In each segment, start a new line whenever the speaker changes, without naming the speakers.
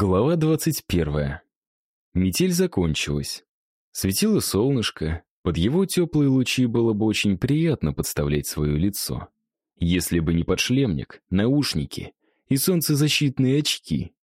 Глава 21. Метель закончилась. Светило солнышко, под его теплые лучи было бы очень приятно подставлять свое лицо. Если бы не подшлемник, наушники и солнцезащитные очки.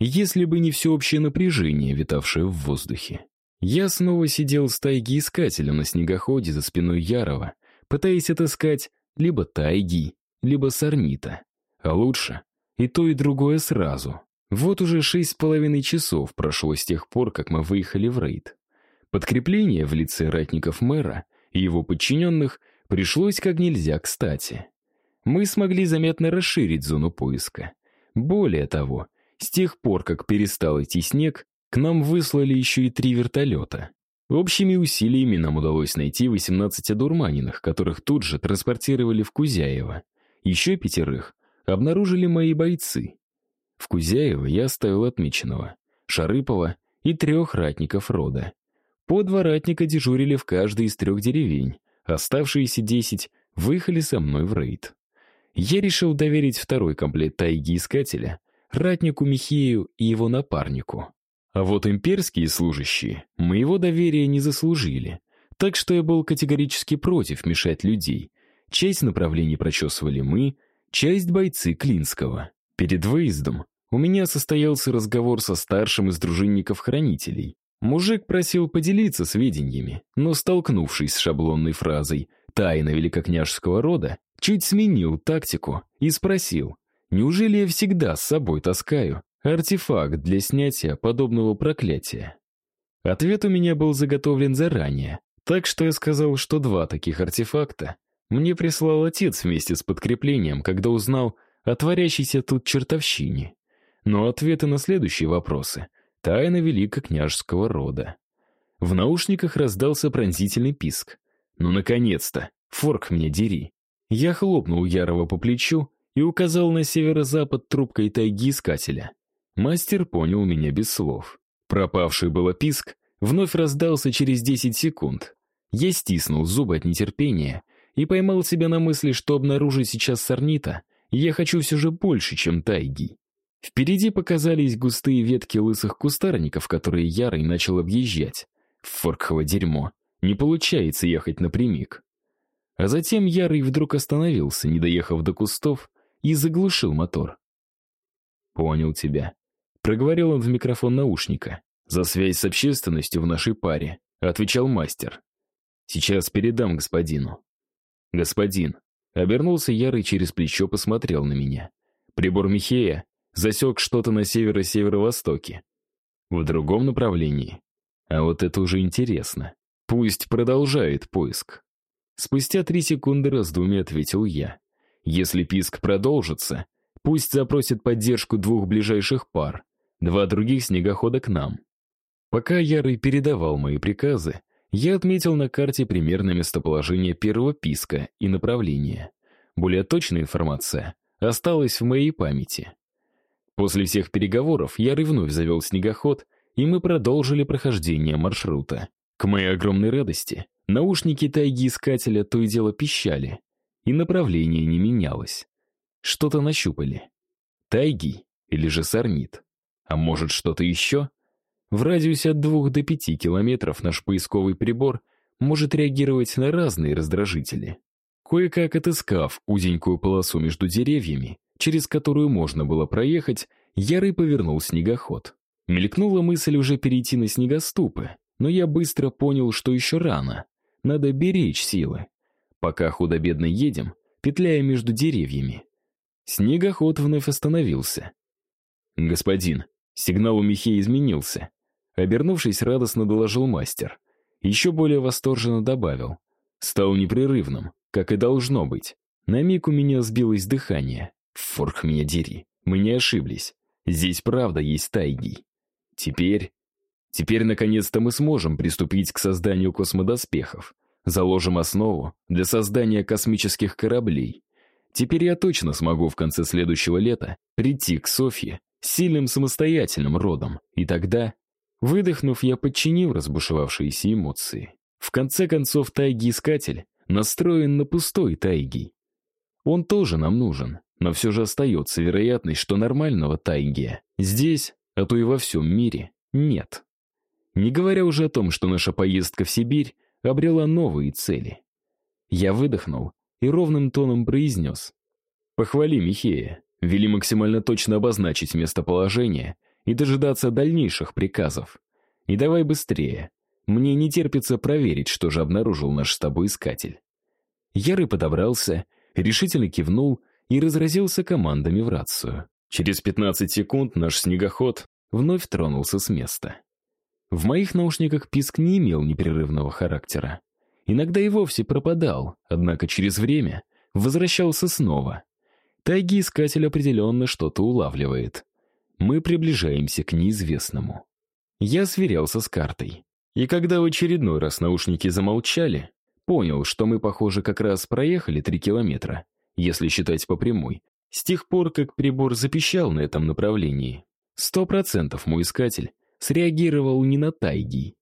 Если бы не всеобщее напряжение, витавшее в воздухе. Я снова сидел с тайги-искателем на снегоходе за спиной Ярова, пытаясь отыскать либо тайги, либо сорнита. А лучше и то, и другое сразу. Вот уже шесть с половиной часов прошло с тех пор, как мы выехали в рейд. Подкрепление в лице ратников мэра и его подчиненных пришлось как нельзя кстати. Мы смогли заметно расширить зону поиска. Более того, с тех пор, как перестал идти снег, к нам выслали еще и три вертолета. Общими усилиями нам удалось найти 18 одурманенных, которых тут же транспортировали в Кузяево. Еще пятерых обнаружили мои бойцы. В Кузяево я оставил отмеченного, Шарыпова и трех ратников рода. По два ратника дежурили в каждой из трех деревень, оставшиеся десять выехали со мной в рейд. Я решил доверить второй комплект тайги-искателя ратнику Михею и его напарнику. А вот имперские служащие моего доверия не заслужили, так что я был категорически против мешать людей. Часть направлений прочесывали мы, часть бойцы Клинского. Перед выездом у меня состоялся разговор со старшим из дружинников-хранителей. Мужик просил поделиться сведениями, но, столкнувшись с шаблонной фразой «тайна великокняжеского рода», чуть сменил тактику и спросил, неужели я всегда с собой таскаю артефакт для снятия подобного проклятия? Ответ у меня был заготовлен заранее, так что я сказал, что два таких артефакта мне прислал отец вместе с подкреплением, когда узнал, о творящейся тут чертовщине. Но ответы на следующие вопросы — тайна великокняжеского рода. В наушниках раздался пронзительный писк. «Ну, наконец-то! Форк мне дери!» Я хлопнул Ярова по плечу и указал на северо-запад трубкой тайги искателя. Мастер понял меня без слов. Пропавший было писк вновь раздался через 10 секунд. Я стиснул зубы от нетерпения и поймал себя на мысли, что обнаружить сейчас сорнита я хочу все же больше, чем тайги. Впереди показались густые ветки лысых кустарников, которые Ярый начал объезжать. Форкхово дерьмо. Не получается ехать напрямик. А затем Ярый вдруг остановился, не доехав до кустов, и заглушил мотор. «Понял тебя», — проговорил он в микрофон наушника. «За связь с общественностью в нашей паре», — отвечал мастер. «Сейчас передам господину». «Господин, Обернулся Ярый через плечо, посмотрел на меня. Прибор Михея засек что-то на северо-северо-востоке. В другом направлении. А вот это уже интересно. Пусть продолжает поиск. Спустя три секунды раздумья ответил я. Если писк продолжится, пусть запросит поддержку двух ближайших пар, два других снегохода к нам. Пока Ярый передавал мои приказы, я отметил на карте примерное местоположение первого писка и направление. Более точная информация осталась в моей памяти. После всех переговоров я вновь завел снегоход, и мы продолжили прохождение маршрута. К моей огромной радости, наушники тайги-искателя то и дело пищали, и направление не менялось. Что-то нащупали. Тайги или же сорнит? А может, что-то еще? В радиусе от двух до пяти километров наш поисковый прибор может реагировать на разные раздражители. Кое-как отыскав узенькую полосу между деревьями, через которую можно было проехать, Ярый повернул снегоход. Мелькнула мысль уже перейти на снегоступы, но я быстро понял, что еще рано. Надо беречь силы. Пока худо-бедно едем, петляя между деревьями. Снегоход вновь остановился. «Господин, сигнал у Михея изменился. Обернувшись, радостно доложил мастер. Еще более восторженно добавил. Стал непрерывным, как и должно быть. На миг у меня сбилось дыхание. Форх меня дери. Мы не ошиблись. Здесь правда есть тайги. Теперь... Теперь, наконец-то, мы сможем приступить к созданию космодоспехов. Заложим основу для создания космических кораблей. Теперь я точно смогу в конце следующего лета прийти к Софье сильным самостоятельным родом, и тогда Выдохнув, я подчинил разбушевавшиеся эмоции. В конце концов, тайги-искатель настроен на пустой тайги. Он тоже нам нужен, но все же остается вероятность, что нормального тайги здесь а то и во всем мире, нет. Не говоря уже о том, что наша поездка в Сибирь обрела новые цели. Я выдохнул и ровным тоном произнес. «Похвали Михея. Вели максимально точно обозначить местоположение и дожидаться дальнейших приказов. И давай быстрее. Мне не терпится проверить, что же обнаружил наш с тобой искатель». Ярый подобрался, решительно кивнул и разразился командами в рацию. Через 15 секунд наш снегоход вновь тронулся с места. В моих наушниках писк не имел непрерывного характера. Иногда и вовсе пропадал, однако через время возвращался снова. Тайги искатель определенно что-то улавливает. Мы приближаемся к неизвестному. Я сверялся с картой. И когда в очередной раз наушники замолчали, понял, что мы, похоже, как раз проехали три километра, если считать по прямой, с тех пор, как прибор запищал на этом направлении. Сто процентов мой искатель среагировал не на тайги.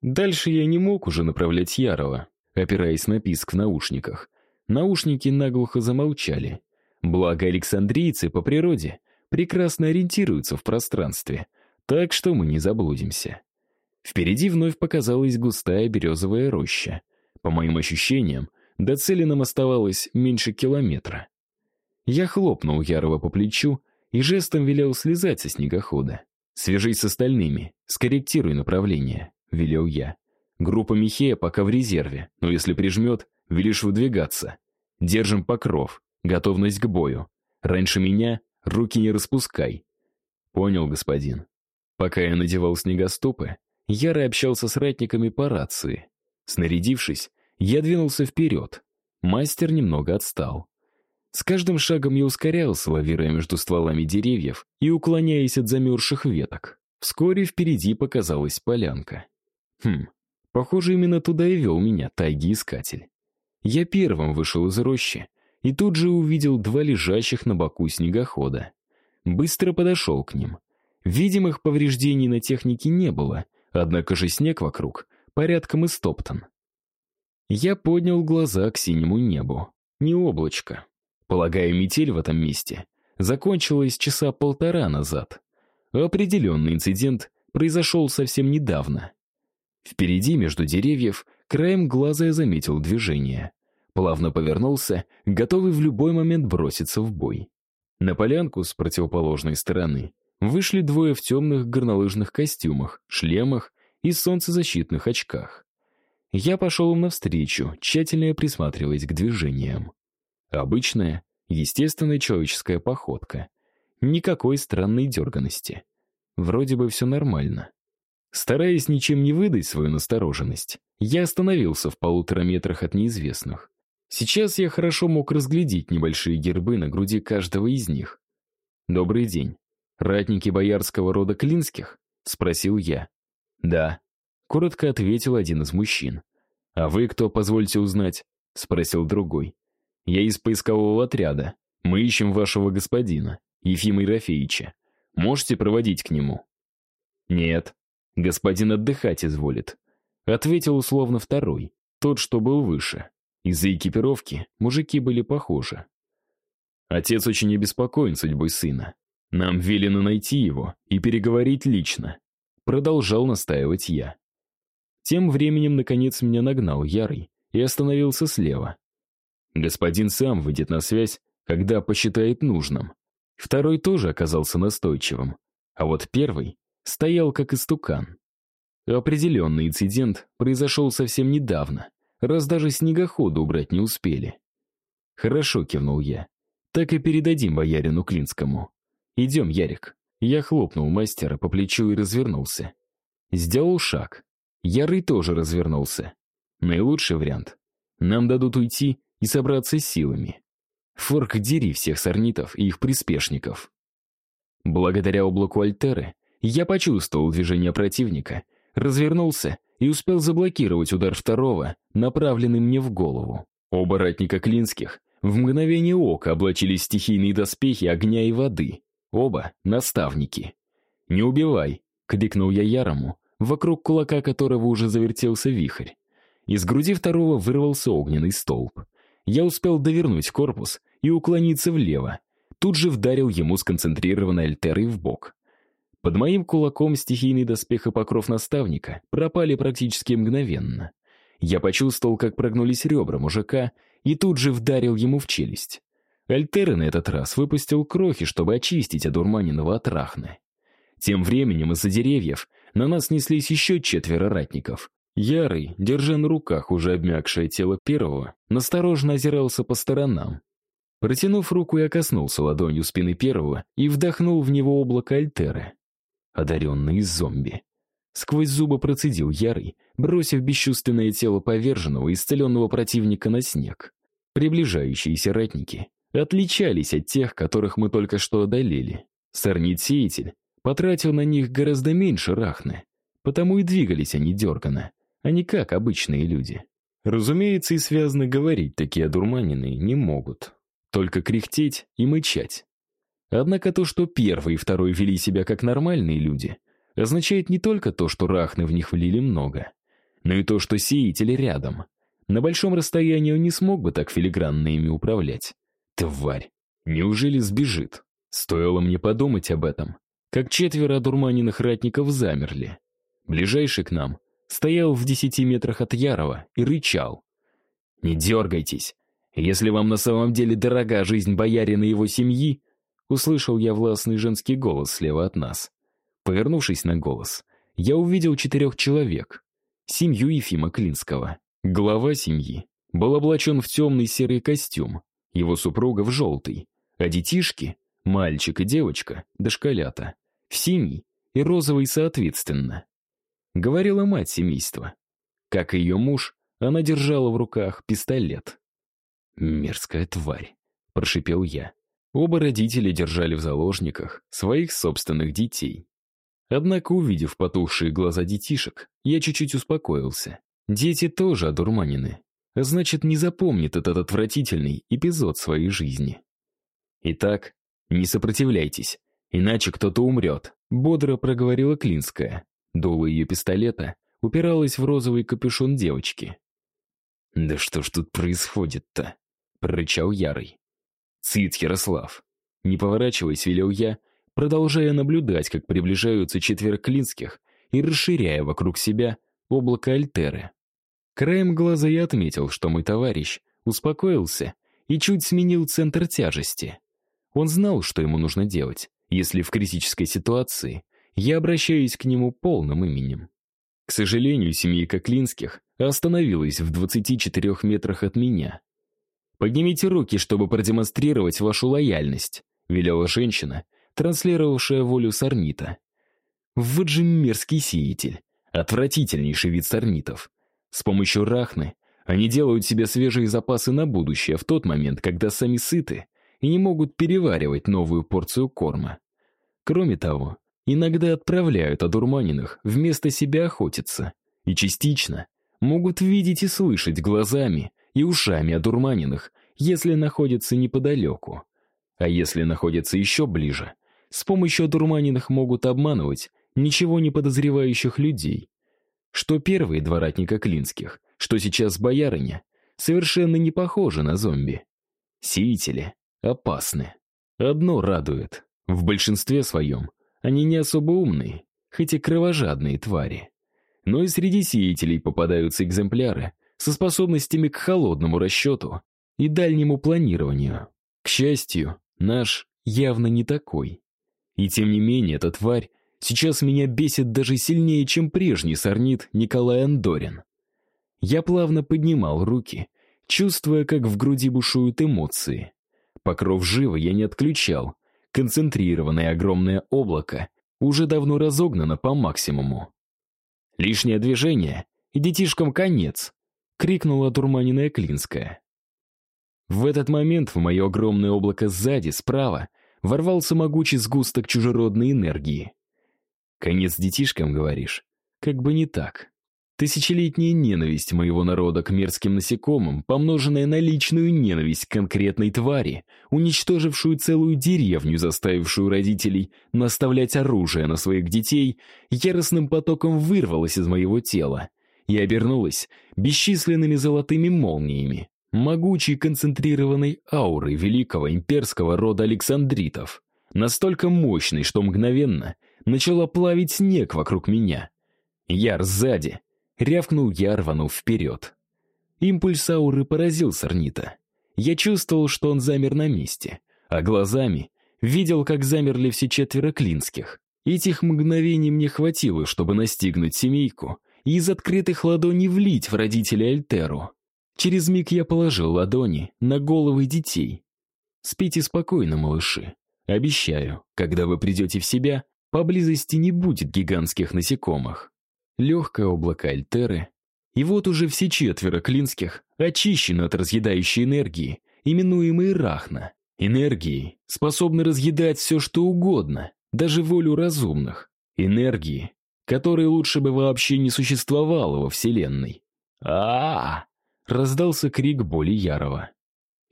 Дальше я не мог уже направлять Ярова, опираясь на писк в наушниках. Наушники наглухо замолчали. Благо александрийцы по природе прекрасно ориентируются в пространстве, так что мы не заблудимся. Впереди вновь показалась густая березовая роща. По моим ощущениям, до цели нам оставалось меньше километра. Я хлопнул Ярова по плечу и жестом велел слезать со снегохода. «Свяжись с остальными, скорректируй направление», — велел я. «Группа Михея пока в резерве, но если прижмет, велишь выдвигаться. Держим покров, готовность к бою. Раньше меня руки не распускай». «Понял, господин». Пока я надевал снегоступы, Яро общался с ратниками по рации. Снарядившись, я двинулся вперед. Мастер немного отстал. С каждым шагом я ускорялся, лавируя между стволами деревьев и уклоняясь от замерзших веток. Вскоре впереди показалась полянка. Хм, похоже, именно туда и вел меня тайги-искатель. Я первым вышел из рощи и тут же увидел два лежащих на боку снегохода. Быстро подошел к ним. Видимых повреждений на технике не было, однако же снег вокруг порядком истоптан. Я поднял глаза к синему небу. Не облачко. Полагаю, метель в этом месте закончилась часа полтора назад. Определенный инцидент произошел совсем недавно. Впереди, между деревьев, краем глаза я заметил движение. Плавно повернулся, готовый в любой момент броситься в бой. На полянку с противоположной стороны вышли двое в темных горнолыжных костюмах, шлемах и солнцезащитных очках. Я пошел им навстречу, тщательно присматриваясь к движениям. Обычная, естественная человеческая походка. Никакой странной дерганости. Вроде бы все нормально. Стараясь ничем не выдать свою настороженность, я остановился в полутора метрах от неизвестных. Сейчас я хорошо мог разглядеть небольшие гербы на груди каждого из них. «Добрый день. Ратники боярского рода Клинских?» — спросил я. «Да», — коротко ответил один из мужчин. «А вы кто, позвольте узнать?» — спросил другой. Я из поискового отряда. Мы ищем вашего господина, Ефима Ерофеевича. Можете проводить к нему?» «Нет. Господин отдыхать изволит», — ответил условно второй, тот, что был выше. Из-за экипировки мужики были похожи. Отец очень обеспокоен судьбой сына. Нам велено найти его и переговорить лично. Продолжал настаивать я. Тем временем, наконец, меня нагнал Ярый и остановился слева. Господин сам выйдет на связь, когда посчитает нужным. Второй тоже оказался настойчивым, а вот первый стоял как истукан. Определенный инцидент произошел совсем недавно, раз даже снегоходы убрать не успели. «Хорошо», — кивнул я. «Так и передадим боярину Клинскому. Идем, Ярик». Я хлопнул мастера по плечу и развернулся. Сделал шаг. Ярый тоже развернулся. Наилучший вариант. Нам дадут уйти и собраться силами. Форк дери всех сорнитов и их приспешников. Благодаря облаку Альтеры я почувствовал движение противника, развернулся и успел заблокировать удар второго, направленный мне в голову. Оба ратника Клинских в мгновение ока облачились стихийные доспехи огня и воды. Оба — наставники. «Не убивай!» — крикнул я Ярому, вокруг кулака которого уже завертелся вихрь. Из груди второго вырвался огненный столб. Я успел довернуть корпус и уклониться влево. Тут же вдарил ему сконцентрированной альтерой в бок. Под моим кулаком стихийный доспех и покров наставника пропали практически мгновенно. Я почувствовал, как прогнулись ребра мужика, и тут же вдарил ему в челюсть. Альтера на этот раз выпустил крохи, чтобы очистить одурманенного от рахны. Тем временем из-за деревьев на нас неслись еще четверо ратников. Ярый, держа на руках уже обмякшее тело первого, насторожно озирался по сторонам. Протянув руку, я коснулся ладонью спины первого и вдохнул в него облако альтеры одаренный зомби. Сквозь зубы процедил Ярый, бросив бесчувственное тело поверженного, исцеленного противника на снег. Приближающиеся ратники отличались от тех, которых мы только что одолели. Сорнит-сеятель потратил на них гораздо меньше рахны, потому и двигались они дерганно, а не как обычные люди. Разумеется, и связно говорить такие одурманенные не могут. Только кряхтеть и мычать. Однако то, что первый и второй вели себя как нормальные люди, означает не только то, что рахны в них влили много, но и то, что сеятели рядом. На большом расстоянии он не смог бы так филигранно ими управлять. Тварь! Неужели сбежит? Стоило мне подумать об этом, как четверо одурманенных ратников замерли. Ближайший к нам стоял в десяти метрах от Ярова и рычал. «Не дергайтесь. Если вам на самом деле дорога жизнь боярина и его семьи, Услышал я властный женский голос слева от нас. Повернувшись на голос, я увидел четырех человек. Семью Ефима Клинского. Глава семьи был облачен в темный серый костюм, его супруга в желтый, а детишки, мальчик и девочка, дошколята, в синий и розовый соответственно. Говорила мать семейства. Как и ее муж, она держала в руках пистолет. «Мерзкая тварь», — прошипел я. Оба родителя держали в заложниках своих собственных детей. Однако, увидев потухшие глаза детишек, я чуть-чуть успокоился. Дети тоже одурманены, значит, не запомнит этот отвратительный эпизод своей жизни. Итак, не сопротивляйтесь, иначе кто-то умрет, бодро проговорила Клинская. Дуло ее пистолета упиралось в розовый капюшон девочки. «Да что ж тут происходит-то?» — прорычал Ярый. «Цит, Ярослав!» Не поворачиваясь, велел я, продолжая наблюдать, как приближаются четверо клинских и расширяя вокруг себя облако Альтеры. Краем глаза я отметил, что мой товарищ успокоился и чуть сменил центр тяжести. Он знал, что ему нужно делать, если в критической ситуации я обращаюсь к нему полным именем. К сожалению, семейка Клинских остановилась в 24 метрах от меня. «Поднимите руки, чтобы продемонстрировать вашу лояльность», — велела женщина, транслировавшая волю сорнита. Вот же мерзкий сеятель, отвратительнейший вид сорнитов. С помощью рахны они делают себе свежие запасы на будущее в тот момент, когда сами сыты и не могут переваривать новую порцию корма. Кроме того, иногда отправляют одурманенных вместо себя охотиться и частично могут видеть и слышать глазами и ушами одурманенных, если находятся неподалеку. А если находятся еще ближе, с помощью одурманенных могут обманывать ничего не подозревающих людей. Что первые два ратника Клинских, что сейчас боярыня, совершенно не похожи на зомби. Сеятели опасны. Одно радует. В большинстве своем они не особо умные, хоть и кровожадные твари. Но и среди сеятелей попадаются экземпляры, со способностями к холодному расчету и дальнему планированию. К счастью, наш явно не такой. И тем не менее, эта тварь сейчас меня бесит даже сильнее, чем прежний сорнит Николай Андорин. Я плавно поднимал руки, чувствуя, как в груди бушуют эмоции. Покров живо я не отключал. Концентрированное огромное облако уже давно разогнано по максимуму. Лишнее движение, и детишкам конец крикнула дурманенная Клинская. В этот момент в мое огромное облако сзади, справа, ворвался могучий сгусток чужеродной энергии. «Конец детишкам, говоришь? Как бы не так. Тысячелетняя ненависть моего народа к мерзким насекомым, помноженная на личную ненависть к конкретной твари, уничтожившую целую деревню, заставившую родителей наставлять оружие на своих детей, яростным потоком вырвалась из моего тела — и обернулась бесчисленными золотыми молниями, могучей концентрированной аурой великого имперского рода Александритов, настолько мощной, что мгновенно начала плавить снег вокруг меня. Яр сзади. Рявкнул я, рванув вперед. Импульс ауры поразил Сорнита. Я чувствовал, что он замер на месте, а глазами видел, как замерли все четверо клинских. Этих мгновений мне хватило, чтобы настигнуть семейку и из открытых ладоней влить в родителей Альтеру. Через миг я положил ладони на головы детей. Спите спокойно, малыши. Обещаю, когда вы придете в себя, поблизости не будет гигантских насекомых. Легкое облако Альтеры, и вот уже все четверо клинских очищены от разъедающей энергии, именуемой Рахна. Энергии, способны разъедать все, что угодно, даже волю разумных. Энергии, которой лучше бы вообще не существовало во Вселенной. а а, -а раздался крик боли Ярова.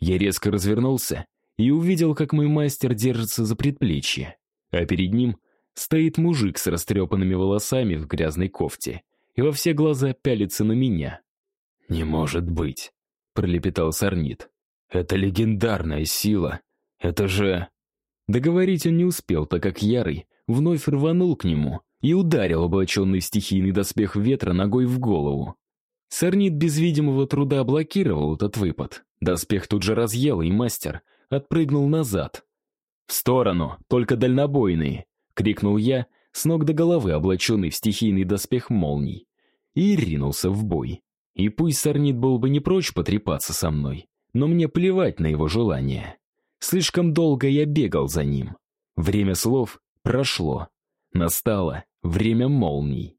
Я резко развернулся и увидел, как мой мастер держится за предплечье, а перед ним стоит мужик с растрепанными волосами в грязной кофте и во все глаза пялится на меня. «Не может быть», — пролепетал Сорнит. «Это легендарная сила. Это же...» Договорить он не успел, так как Ярый вновь рванул к нему и ударил облаченный в стихийный доспех ветра ногой в голову. Сорнит без видимого труда блокировал этот выпад. Доспех тут же разъел, и мастер отпрыгнул назад. «В сторону, только дальнобойные!» — крикнул я, с ног до головы облаченный в стихийный доспех молний, и ринулся в бой. И пусть Сорнит был бы не прочь потрепаться со мной, но мне плевать на его желание. Слишком долго я бегал за ним. Время слов прошло. Настало время молний.